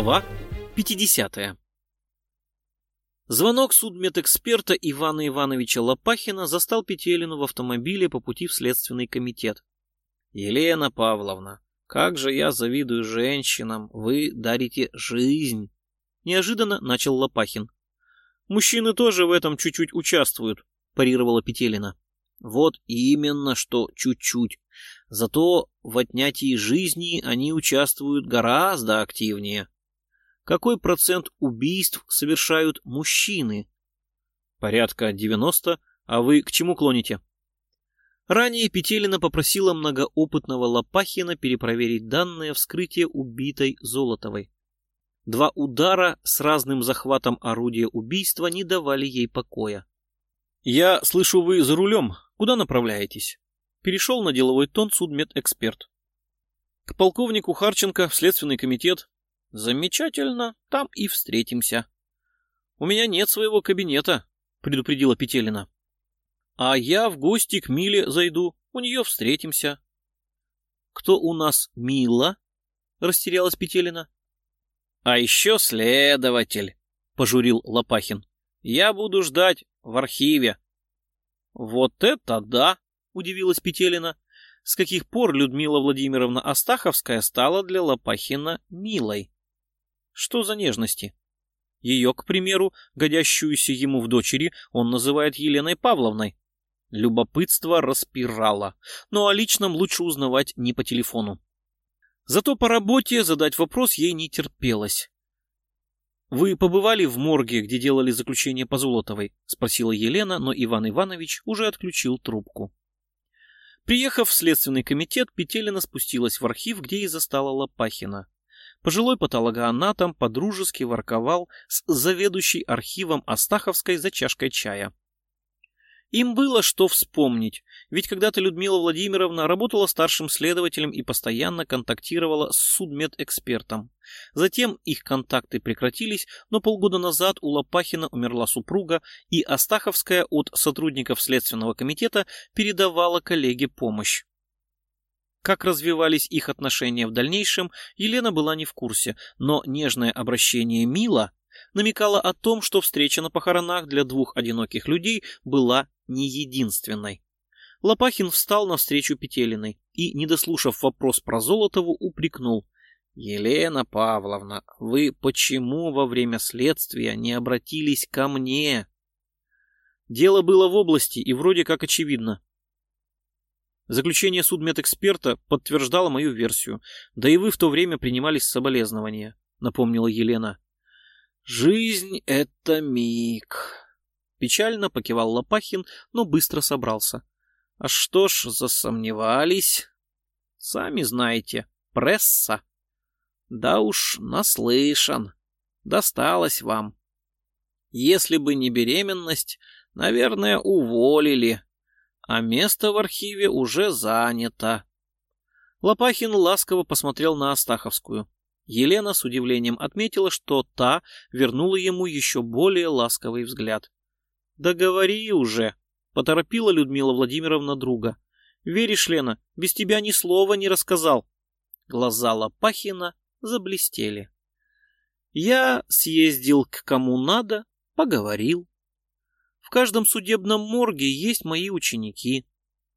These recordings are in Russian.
Глава 50 Звонок судмедэксперта Ивана Ивановича Лопахина застал Петелину в автомобиле по пути в Следственный комитет. «Елена Павловна, как же я завидую женщинам, вы дарите жизнь!» Неожиданно начал Лопахин. «Мужчины тоже в этом чуть-чуть участвуют», парировала Петелина. «Вот именно, что чуть-чуть. Зато в отнятии жизни они участвуют гораздо активнее. Какой процент убийств совершают мужчины? Порядка 90. А вы к чему клоните? Ранее Петелина попросила многоопытного Лопахина перепроверить данные вскрытия убитой Золотовой. Два удара с разным захватом орудия убийства не давали ей покоя. «Я слышу, вы за рулем. Куда направляетесь?» Перешел на деловой тон судмедэксперт. «К полковнику Харченко в Следственный комитет. Замечательно, там и встретимся. У меня нет своего кабинета, предупредила Петелина. А я в гости к Миле зайду, у нее встретимся. Кто у нас Мила? Растерялась Петелина. А еще следователь, пожурил Лопахин. Я буду ждать в архиве. Вот это да, удивилась Петелина. С каких пор Людмила Владимировна Астаховская стала для Лопахина милой? Что за нежности? Ее, к примеру, годящуюся ему в дочери, он называет Еленой Павловной. Любопытство распирало, но о личном лучше узнавать не по телефону. Зато по работе задать вопрос ей не терпелось. «Вы побывали в морге, где делали заключение по Золотовой?» — спросила Елена, но Иван Иванович уже отключил трубку. Приехав в следственный комитет, Петелина спустилась в архив, где и застала Лопахина. Пожилой патологоанатом подружески ворковал с заведующей архивом Астаховской за чашкой чая. Им было что вспомнить, ведь когда-то Людмила Владимировна работала старшим следователем и постоянно контактировала с судмедэкспертом. Затем их контакты прекратились, но полгода назад у Лопахина умерла супруга, и Астаховская от сотрудников Следственного комитета передавала коллеге помощь. Как развивались их отношения в дальнейшем, Елена была не в курсе, но нежное обращение Мила намекало о том, что встреча на похоронах для двух одиноких людей была не единственной. Лопахин встал навстречу Петелиной и, не дослушав вопрос про Золотову, упрекнул. «Елена Павловна, вы почему во время следствия не обратились ко мне?» Дело было в области и вроде как очевидно. Заключение судмедэксперта подтверждало мою версию, да и вы в то время принимались соболезнования, напомнила Елена. Жизнь — это миг. Печально покивал Лопахин, но быстро собрался. А что ж, засомневались? Сами знаете, пресса. Да уж, наслышан. Досталось вам. Если бы не беременность, наверное, уволили а место в архиве уже занято. Лопахин ласково посмотрел на Астаховскую. Елена с удивлением отметила, что та вернула ему еще более ласковый взгляд. «Да говори уже!» — поторопила Людмила Владимировна друга. «Веришь, Лена, без тебя ни слова не рассказал». Глаза Лопахина заблестели. «Я съездил к кому надо, поговорил. В каждом судебном морге есть мои ученики.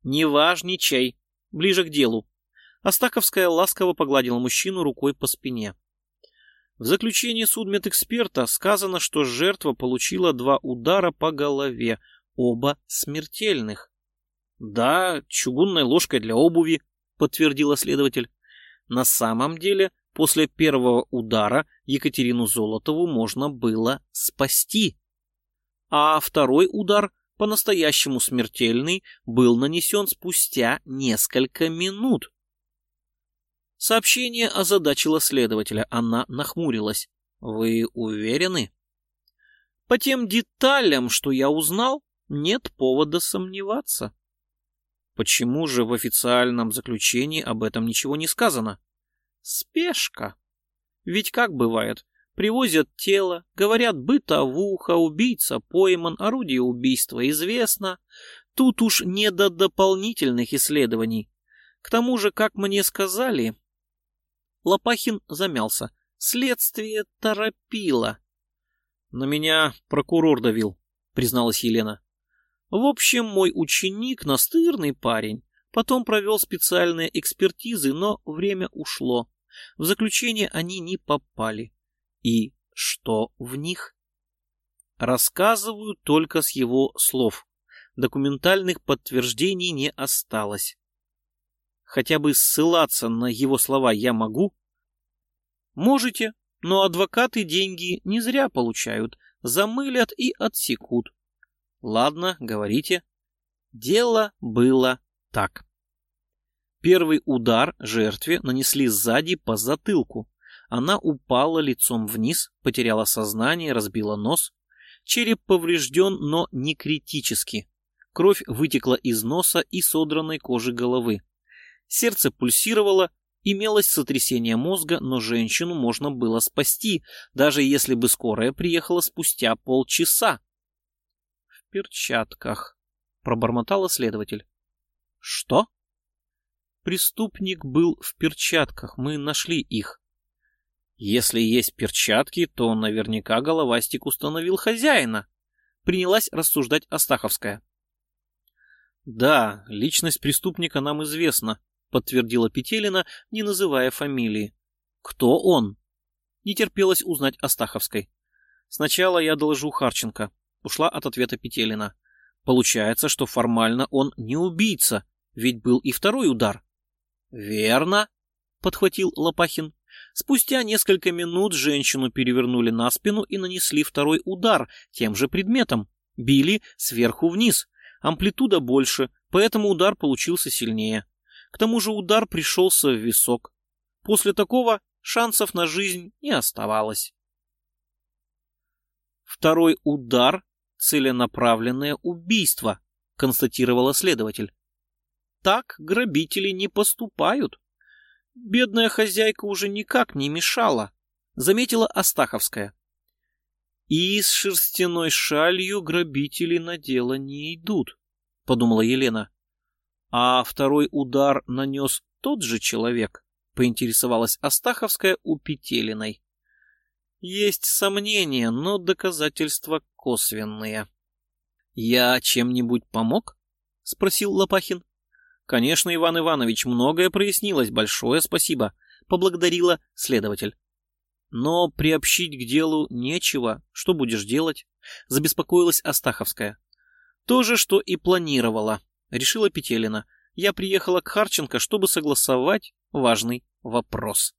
Не важничай. Ближе к делу. Астаковская ласково погладила мужчину рукой по спине. В заключении судмедэксперта сказано, что жертва получила два удара по голове, оба смертельных. «Да, чугунной ложкой для обуви», — подтвердила следователь. На самом деле, после первого удара Екатерину Золотову можно было спасти а второй удар, по-настоящему смертельный, был нанесен спустя несколько минут. Сообщение озадачило следователя. Она нахмурилась. «Вы уверены?» «По тем деталям, что я узнал, нет повода сомневаться». «Почему же в официальном заключении об этом ничего не сказано?» «Спешка. Ведь как бывает, Привозят тело, говорят бытовуха, убийца пойман, орудие убийства известно. Тут уж не до дополнительных исследований. К тому же, как мне сказали... Лопахин замялся. Следствие торопило. На меня прокурор давил, призналась Елена. В общем, мой ученик настырный парень. Потом провел специальные экспертизы, но время ушло. В заключение они не попали. И что в них? Рассказываю только с его слов. Документальных подтверждений не осталось. Хотя бы ссылаться на его слова я могу? Можете, но адвокаты деньги не зря получают, замылят и отсекут. Ладно, говорите. Дело было так. Первый удар жертве нанесли сзади по затылку. Она упала лицом вниз, потеряла сознание, разбила нос. Череп поврежден, но не критически. Кровь вытекла из носа и содранной кожи головы. Сердце пульсировало, имелось сотрясение мозга, но женщину можно было спасти, даже если бы скорая приехала спустя полчаса. «В перчатках», — пробормотала следователь. «Что?» «Преступник был в перчатках, мы нашли их». «Если есть перчатки, то наверняка головастик установил хозяина», — принялась рассуждать Астаховская. «Да, личность преступника нам известна», — подтвердила Петелина, не называя фамилии. «Кто он?» Не терпелось узнать Астаховской. «Сначала я доложу Харченко», — ушла от ответа Петелина. «Получается, что формально он не убийца, ведь был и второй удар». «Верно», — подхватил Лопахин. Спустя несколько минут женщину перевернули на спину и нанесли второй удар тем же предметом. Били сверху вниз, Амплитуда больше, поэтому удар получился сильнее. К тому же удар пришелся в висок. После такого шансов на жизнь не оставалось. Второй удар – целенаправленное убийство, констатировала следователь. Так грабители не поступают. Бедная хозяйка уже никак не мешала, заметила Астаховская. И с шерстяной шалью грабители на дело не идут, подумала Елена. А второй удар нанес тот же человек, поинтересовалась Астаховская у Петелиной. Есть сомнения, но доказательства косвенные. Я чем-нибудь помог? спросил Лопахин. Конечно, Иван Иванович, многое прояснилось, большое спасибо, поблагодарила следователь. Но приобщить к делу нечего. Что будешь делать? Забеспокоилась Астаховская. То же, что и планировала, решила Петелина. Я приехала к Харченко, чтобы согласовать важный вопрос.